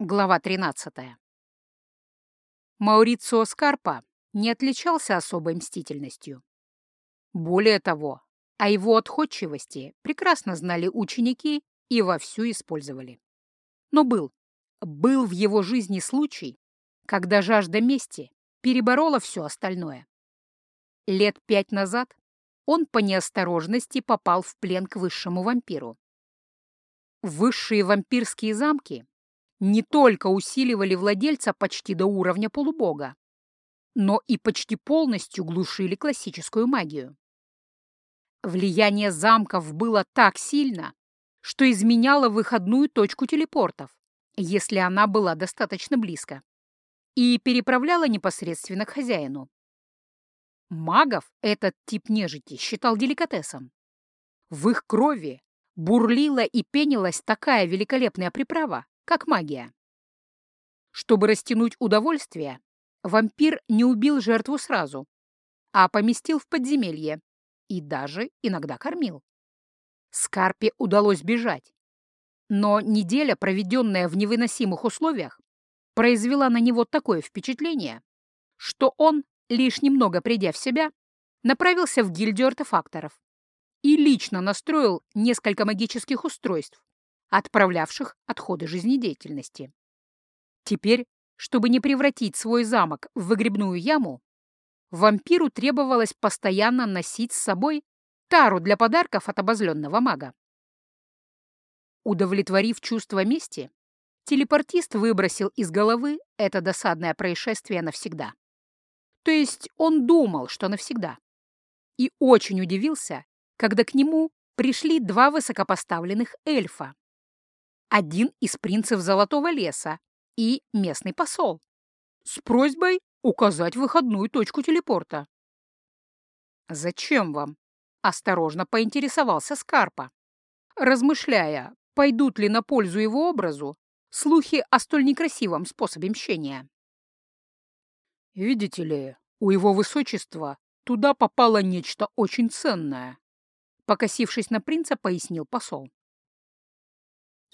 Глава 13. Маурицио Скарпа не отличался особой мстительностью. Более того, о его отходчивости прекрасно знали ученики и вовсю использовали. Но был, был в его жизни случай, когда жажда мести переборола все остальное. Лет пять назад он по неосторожности попал в плен к высшему вампиру. Высшие вампирские замки не только усиливали владельца почти до уровня полубога, но и почти полностью глушили классическую магию. Влияние замков было так сильно, что изменяло выходную точку телепортов, если она была достаточно близко, и переправляла непосредственно к хозяину. Магов этот тип нежити считал деликатесом. В их крови бурлила и пенилась такая великолепная приправа, как магия. Чтобы растянуть удовольствие, вампир не убил жертву сразу, а поместил в подземелье и даже иногда кормил. Скарпе удалось бежать, но неделя, проведенная в невыносимых условиях, произвела на него такое впечатление, что он, лишь немного придя в себя, направился в гильдию артефакторов и лично настроил несколько магических устройств, отправлявших отходы жизнедеятельности. Теперь, чтобы не превратить свой замок в выгребную яму, вампиру требовалось постоянно носить с собой тару для подарков от обозленного мага. Удовлетворив чувство мести, телепортист выбросил из головы это досадное происшествие навсегда. То есть он думал, что навсегда. И очень удивился, когда к нему пришли два высокопоставленных эльфа. Один из принцев Золотого леса и местный посол. С просьбой указать выходную точку телепорта. «Зачем вам?» — осторожно поинтересовался Скарпа, размышляя, пойдут ли на пользу его образу слухи о столь некрасивом способе мщения. «Видите ли, у его высочества туда попало нечто очень ценное», покосившись на принца, пояснил посол.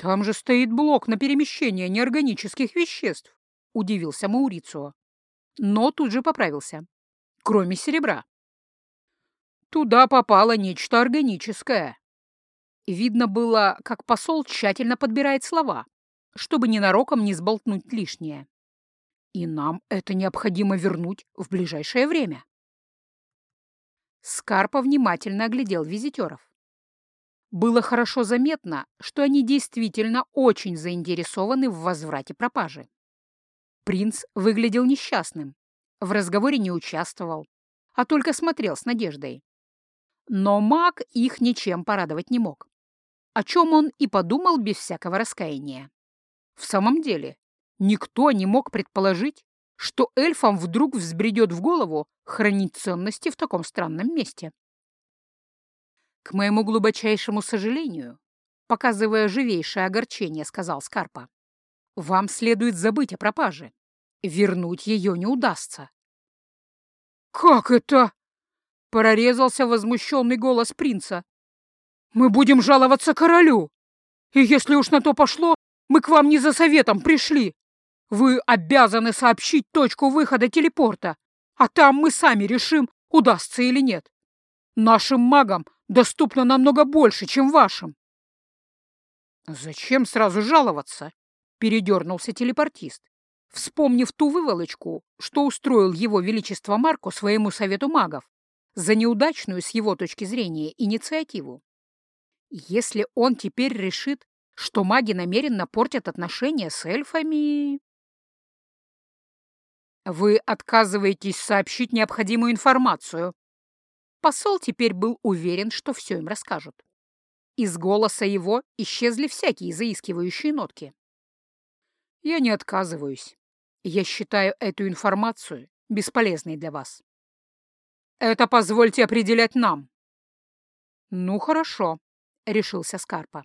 «Там же стоит блок на перемещение неорганических веществ», — удивился Маурицио. Но тут же поправился. «Кроме серебра». «Туда попало нечто органическое». Видно было, как посол тщательно подбирает слова, чтобы ненароком не сболтнуть лишнее. И нам это необходимо вернуть в ближайшее время. Скарпа внимательно оглядел визитеров. Было хорошо заметно, что они действительно очень заинтересованы в возврате пропажи. Принц выглядел несчастным, в разговоре не участвовал, а только смотрел с надеждой. Но маг их ничем порадовать не мог, о чем он и подумал без всякого раскаяния. В самом деле, никто не мог предположить, что эльфам вдруг взбредет в голову хранить ценности в таком странном месте. «К моему глубочайшему сожалению», показывая живейшее огорчение, сказал Скарпа, «вам следует забыть о пропаже. Вернуть ее не удастся». «Как это?» — прорезался возмущенный голос принца. «Мы будем жаловаться королю. И если уж на то пошло, мы к вам не за советом пришли. Вы обязаны сообщить точку выхода телепорта, а там мы сами решим, удастся или нет. Нашим магам доступно намного больше, чем вашим. «Зачем сразу жаловаться?» — передернулся телепортист, вспомнив ту выволочку, что устроил его величество Марко своему совету магов за неудачную с его точки зрения инициативу. Если он теперь решит, что маги намеренно портят отношения с эльфами... Вы отказываетесь сообщить необходимую информацию, Посол теперь был уверен, что все им расскажут. Из голоса его исчезли всякие заискивающие нотки. «Я не отказываюсь. Я считаю эту информацию бесполезной для вас. Это позвольте определять нам». «Ну, хорошо», — решился Скарпа.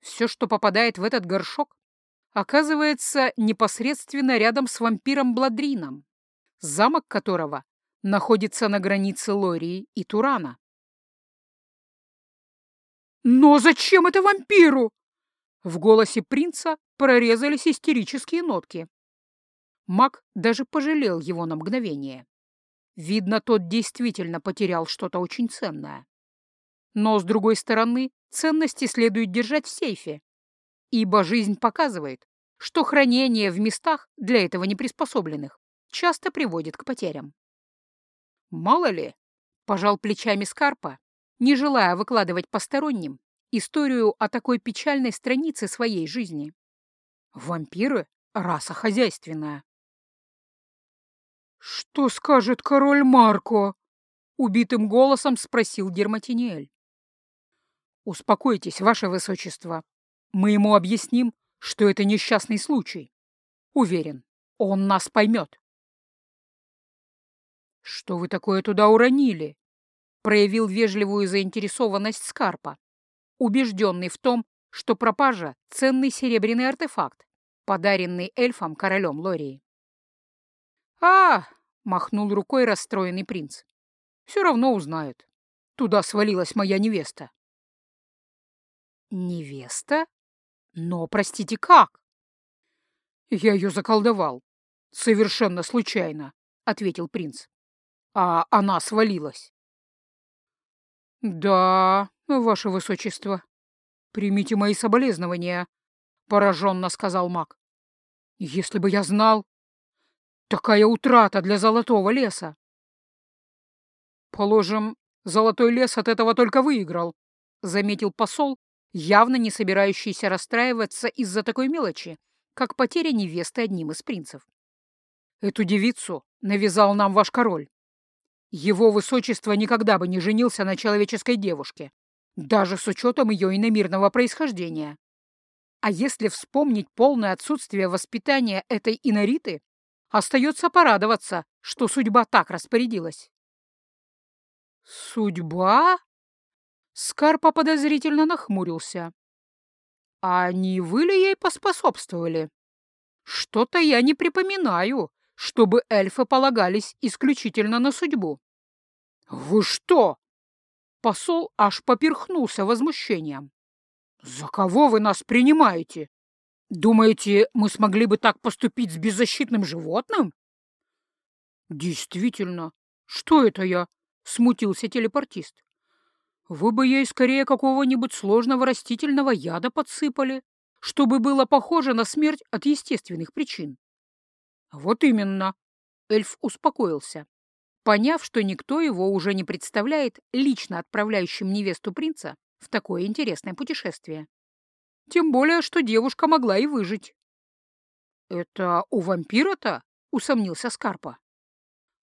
«Все, что попадает в этот горшок, оказывается непосредственно рядом с вампиром Бладрином, замок которого находится на границе Лории и Турана. «Но зачем это вампиру?» В голосе принца прорезались истерические нотки. Мак даже пожалел его на мгновение. Видно, тот действительно потерял что-то очень ценное. Но, с другой стороны, ценности следует держать в сейфе, ибо жизнь показывает, что хранение в местах, для этого не приспособленных, часто приводит к потерям. «Мало ли», — пожал плечами Скарпа, не желая выкладывать посторонним историю о такой печальной странице своей жизни. «Вампиры — раса хозяйственная». «Что скажет король Марко?» — убитым голосом спросил Дерматиниэль. «Успокойтесь, ваше высочество. Мы ему объясним, что это несчастный случай. Уверен, он нас поймет». «Что вы такое туда уронили?» — проявил вежливую заинтересованность Скарпа, убежденный в том, что пропажа — ценный серебряный артефакт, подаренный эльфом королем Лории. «А!» — махнул рукой расстроенный принц. «Все равно узнают. Туда свалилась моя невеста». «Невеста? Но, простите, как?» «Я ее заколдовал. Совершенно случайно», — ответил принц. «А она свалилась». «Да, ваше высочество, примите мои соболезнования», — пораженно сказал маг. «Если бы я знал, Такая утрата для золотого леса. Положим, золотой лес от этого только выиграл, заметил посол, явно не собирающийся расстраиваться из-за такой мелочи, как потеря невесты одним из принцев. Эту девицу навязал нам ваш король. Его высочество никогда бы не женился на человеческой девушке, даже с учетом ее иномирного происхождения. А если вспомнить полное отсутствие воспитания этой инориты, Остается порадоваться, что судьба так распорядилась. «Судьба?» Скарпа подозрительно нахмурился. «А не вы ли ей поспособствовали? Что-то я не припоминаю, чтобы эльфы полагались исключительно на судьбу». «Вы что?» Посол аж поперхнулся возмущением. «За кого вы нас принимаете? Думаете, мы смогли бы так поступить с беззащитным животным? Действительно, что это я? Смутился телепортист. Вы бы ей скорее какого-нибудь сложного растительного яда подсыпали, чтобы было похоже на смерть от естественных причин. Вот именно. Эльф успокоился, поняв, что никто его уже не представляет лично отправляющим невесту принца в такое интересное путешествие. Тем более, что девушка могла и выжить. «Это у вампира-то?» — усомнился Скарпа.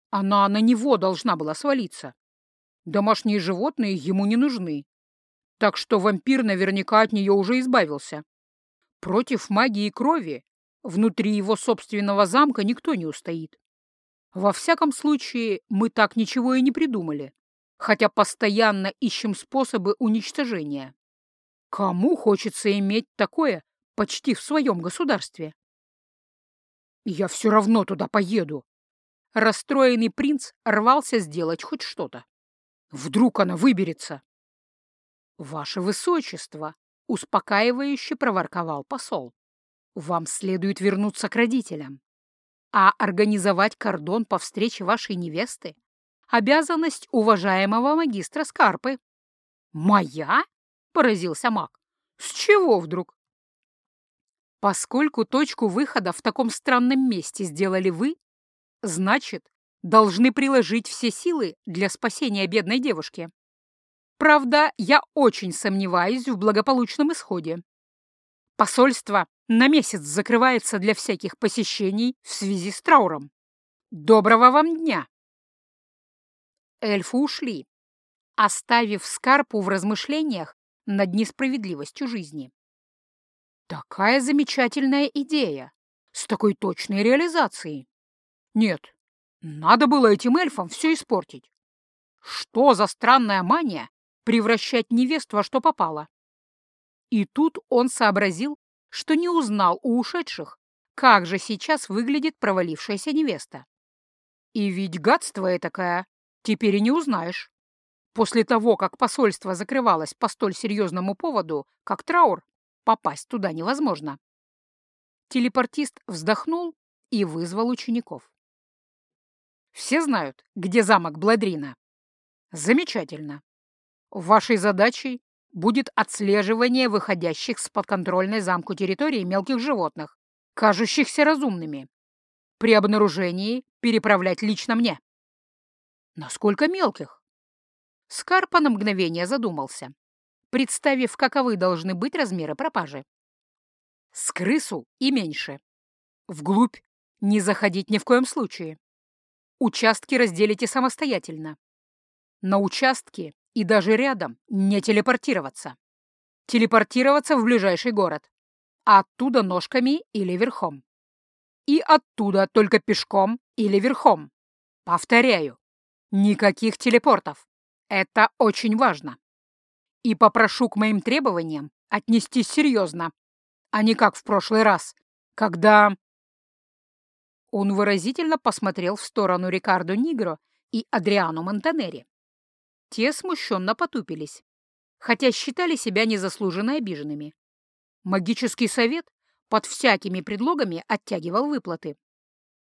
«Она на него должна была свалиться. Домашние животные ему не нужны. Так что вампир наверняка от нее уже избавился. Против магии крови внутри его собственного замка никто не устоит. Во всяком случае, мы так ничего и не придумали, хотя постоянно ищем способы уничтожения. Кому хочется иметь такое почти в своем государстве? Я все равно туда поеду. Расстроенный принц рвался сделать хоть что-то. Вдруг она выберется. Ваше Высочество, успокаивающе проворковал посол, вам следует вернуться к родителям. А организовать кордон по встрече вашей невесты — обязанность уважаемого магистра Скарпы. Моя? — поразился маг. «С чего вдруг?» «Поскольку точку выхода в таком странном месте сделали вы, значит, должны приложить все силы для спасения бедной девушки. Правда, я очень сомневаюсь в благополучном исходе. Посольство на месяц закрывается для всяких посещений в связи с трауром. Доброго вам дня!» Эльфы ушли, оставив Скарпу в размышлениях над несправедливостью жизни. Такая замечательная идея, с такой точной реализацией. Нет, надо было этим эльфам все испортить. Что за странная мания превращать невест во что попало? И тут он сообразил, что не узнал у ушедших, как же сейчас выглядит провалившаяся невеста. И ведь гадство этакое теперь и не узнаешь. После того, как посольство закрывалось по столь серьезному поводу, как траур, попасть туда невозможно. Телепортист вздохнул и вызвал учеников. Все знают, где замок Бладрина. Замечательно. Вашей задачей будет отслеживание выходящих с подконтрольной замку территории мелких животных, кажущихся разумными. При обнаружении переправлять лично мне. Насколько мелких? Скарпа на мгновение задумался, представив, каковы должны быть размеры пропажи. С крысу и меньше. Вглубь не заходить ни в коем случае. Участки разделите самостоятельно. На участке и даже рядом не телепортироваться. Телепортироваться в ближайший город. А оттуда ножками или верхом. И оттуда только пешком или верхом. Повторяю, никаких телепортов. Это очень важно. И попрошу к моим требованиям отнестись серьезно, а не как в прошлый раз, когда... Он выразительно посмотрел в сторону Рикардо Нигро и Адриану Монтанери. Те смущенно потупились, хотя считали себя незаслуженно обиженными. Магический совет под всякими предлогами оттягивал выплаты.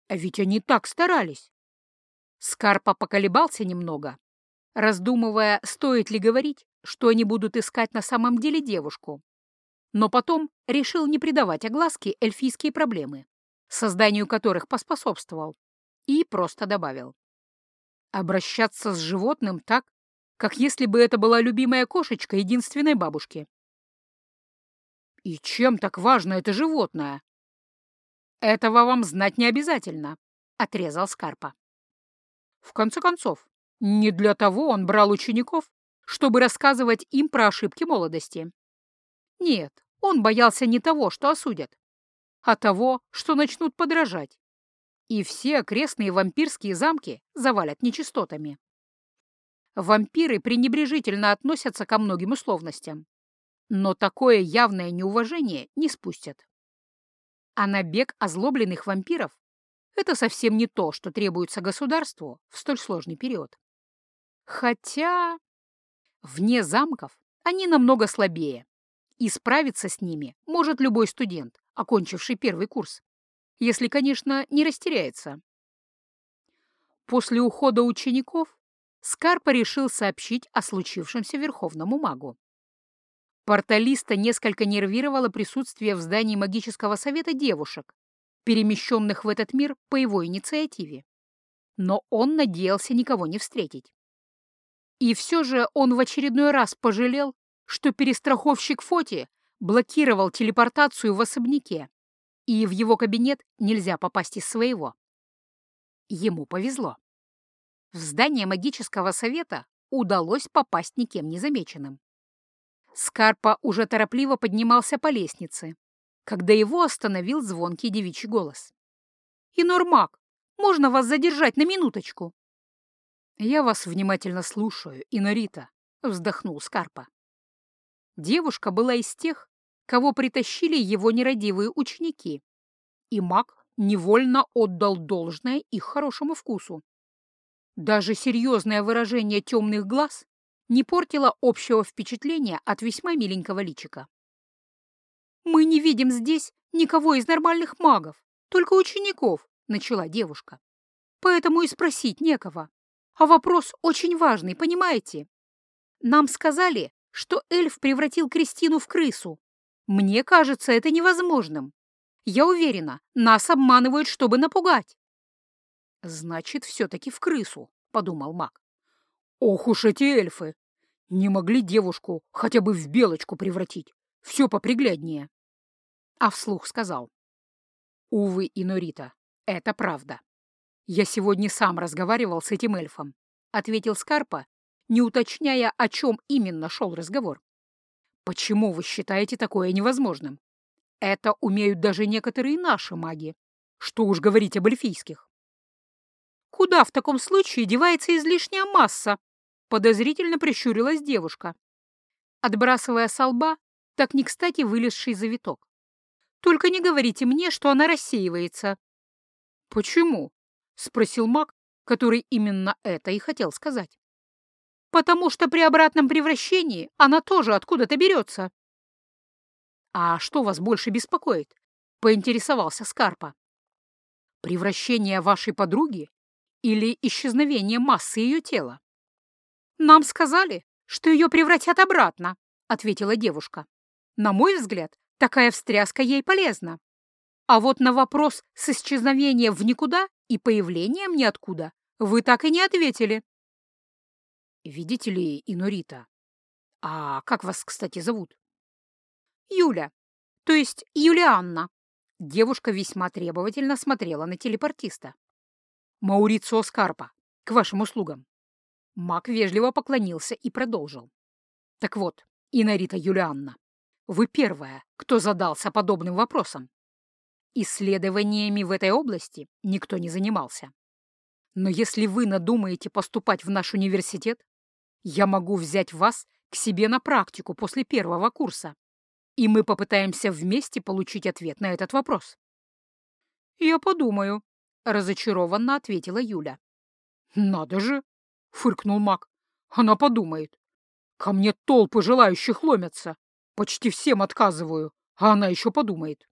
А ведь они так старались. Скарпа поколебался немного, раздумывая, стоит ли говорить, что они будут искать на самом деле девушку. Но потом решил не придавать огласке эльфийские проблемы созданию которых поспособствовал, и просто добавил. Обращаться с животным так, как если бы это была любимая кошечка единственной бабушки. И чем так важно это животное? Этого вам знать не обязательно, — отрезал Скарпа. В конце концов, не для того он брал учеников, чтобы рассказывать им про ошибки молодости. Нет, он боялся не того, что осудят, а того, что начнут подражать. И все окрестные вампирские замки завалят нечистотами. Вампиры пренебрежительно относятся ко многим условностям, но такое явное неуважение не спустят. А набег озлобленных вампиров — это совсем не то, что требуется государству в столь сложный период. Хотя вне замков они намного слабее, и справиться с ними может любой студент, окончивший первый курс. Если, конечно, не растеряется. После ухода учеников Скарпа решил сообщить о случившемся Верховному магу. Порталиста несколько нервировало присутствие в здании магического совета девушек, перемещенных в этот мир по его инициативе. Но он надеялся никого не встретить. И все же он в очередной раз пожалел, что перестраховщик Фоти блокировал телепортацию в особняке, и в его кабинет нельзя попасть из своего. Ему повезло. В здание магического совета удалось попасть никем незамеченным. Скарпа уже торопливо поднимался по лестнице, когда его остановил звонкий девичий голос. «Инормак, можно вас задержать на минуточку?» «Я вас внимательно слушаю, Инорита», — вздохнул Скарпа. Девушка была из тех, кого притащили его нерадивые ученики, и маг невольно отдал должное их хорошему вкусу. Даже серьезное выражение темных глаз не портило общего впечатления от весьма миленького личика. «Мы не видим здесь никого из нормальных магов, только учеников», — начала девушка. «Поэтому и спросить некого. А вопрос очень важный, понимаете? Нам сказали, что эльф превратил Кристину в крысу. Мне кажется это невозможным. Я уверена, нас обманывают, чтобы напугать. Значит, все-таки в крысу, подумал маг. Ох уж эти эльфы! Не могли девушку хотя бы в белочку превратить. Все попригляднее. А вслух сказал. Увы, Инорита, это правда. Я сегодня сам разговаривал с этим эльфом, ответил Скарпа не уточняя, о чем именно шел разговор. «Почему вы считаете такое невозможным? Это умеют даже некоторые наши маги. Что уж говорить об эльфийских». «Куда в таком случае девается излишняя масса?» Подозрительно прищурилась девушка, отбрасывая со лба так не кстати вылезший завиток. «Только не говорите мне, что она рассеивается». «Почему?» — спросил маг, который именно это и хотел сказать потому что при обратном превращении она тоже откуда-то берется. А что вас больше беспокоит? поинтересовался Скарпа. «Превращение вашей подруги или исчезновение массы ее тела?» «Нам сказали, что ее превратят обратно», — ответила девушка. «На мой взгляд, такая встряска ей полезна. А вот на вопрос с исчезновением в никуда и появлением ниоткуда вы так и не ответили». «Видите ли, Инорита, а как вас, кстати, зовут?» «Юля, то есть Юлианна». Девушка весьма требовательно смотрела на телепортиста. «Маурицио Скарпа, к вашим услугам». Маг вежливо поклонился и продолжил. «Так вот, Инарита Юлианна, вы первая, кто задался подобным вопросом. Исследованиями в этой области никто не занимался. Но если вы надумаете поступать в наш университет, я могу взять вас к себе на практику после первого курса, и мы попытаемся вместе получить ответ на этот вопрос. «Я подумаю», — разочарованно ответила Юля. «Надо же!» — фыркнул маг. «Она подумает. Ко мне толпы желающих ломятся. Почти всем отказываю, а она еще подумает».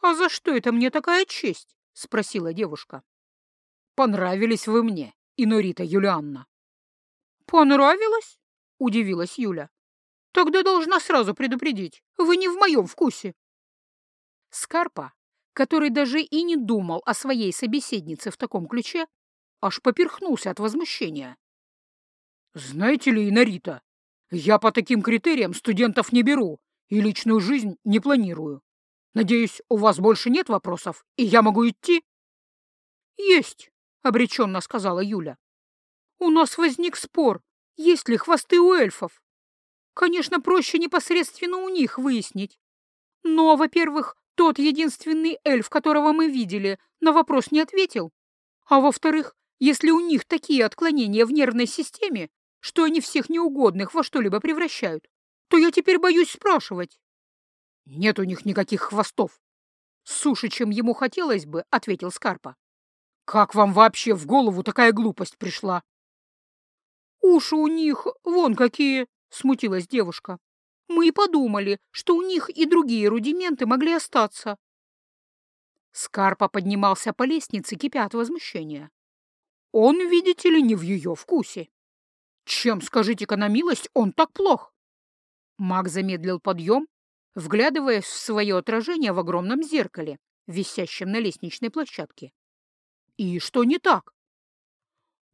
«А за что это мне такая честь?» — спросила девушка. «Понравились вы мне, Инорита Юлианна». «Понравилось?» — удивилась Юля. Тогда должна сразу предупредить. Вы не в моем вкусе. Скарпа, который даже и не думал о своей собеседнице в таком ключе, аж поперхнулся от возмущения. «Знаете ли, Инарита, я по таким критериям студентов не беру и личную жизнь не планирую. Надеюсь, у вас больше нет вопросов, и я могу идти?» «Есть», — обреченно сказала Юля. «У нас возник спор, есть ли хвосты у эльфов. Конечно, проще непосредственно у них выяснить. Но, во-первых, тот единственный эльф, которого мы видели, на вопрос не ответил. А во-вторых, если у них такие отклонения в нервной системе, что они всех неугодных во что-либо превращают, то я теперь боюсь спрашивать. Нет у них никаких хвостов. Суше, чем ему хотелось бы, ответил Скарпа. Как вам вообще в голову такая глупость пришла? Уши у них вон какие, смутилась девушка. Мы и подумали, что у них и другие рудименты могли остаться. Скарпа поднимался по лестнице, кипя от возмущения. Он, видите ли, не в ее вкусе. Чем, скажите-ка на милость, он так плох? Маг замедлил подъем, вглядываясь в свое отражение в огромном зеркале, висящем на лестничной площадке. И что не так?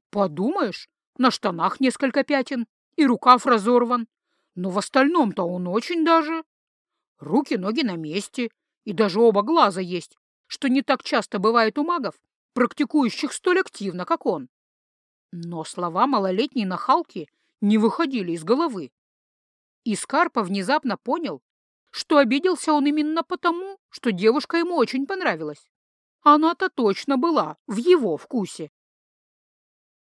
Подумаешь, на штанах несколько пятен, и рукав разорван, но в остальном-то он очень даже. Руки-ноги на месте, и даже оба глаза есть, что не так часто бывает у магов, практикующих столь активно, как он. Но слова малолетней нахалки не выходили из головы. И Скарпа внезапно понял, что обиделся он именно потому, что девушка ему очень понравилась. Она-то точно была в его вкусе.